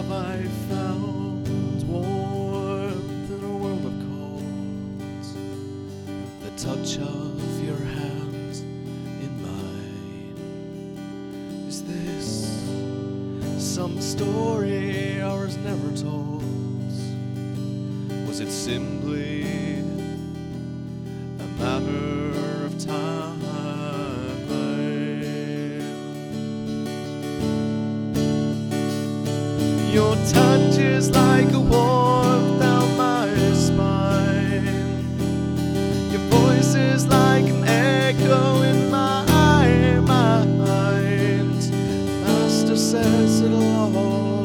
Have I found warmth in a world of cold? The touch of your hand in mine. Is this some story ours never told? Was it simply a matter Your touch is like a warmth down my spine. Your voice is like an echo in my mind. Master says it'll all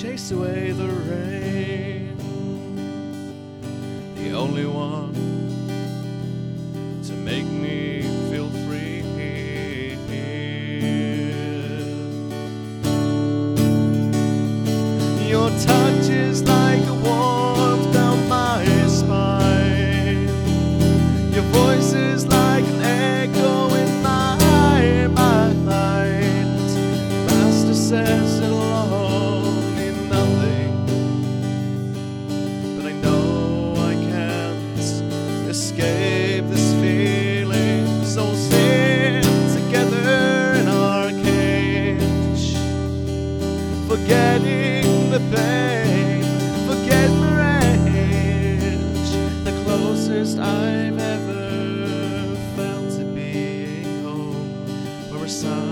chase away the rain. The only one to make me this feeling. So sit together in our cage forgetting the pain, forgetting the closest I've ever felt to being home, we're sat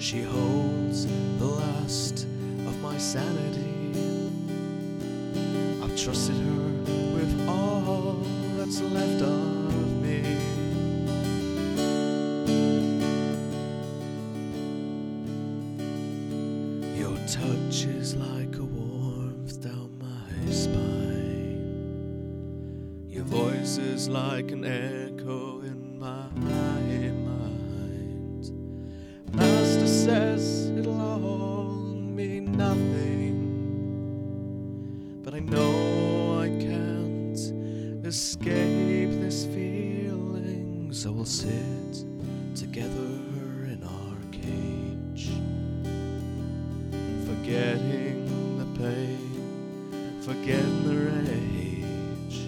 She holds the last of my sanity. I've trusted her with all that's left of me. Your touch is like a warmth down my spine. Your voice is like an echo in my says it'll all mean nothing, but I know I can't escape this feeling. So we'll sit together in our cage forgetting the pain, forgetting the rage,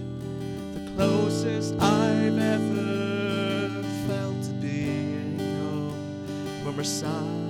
the closest I've ever felt to being home we're sat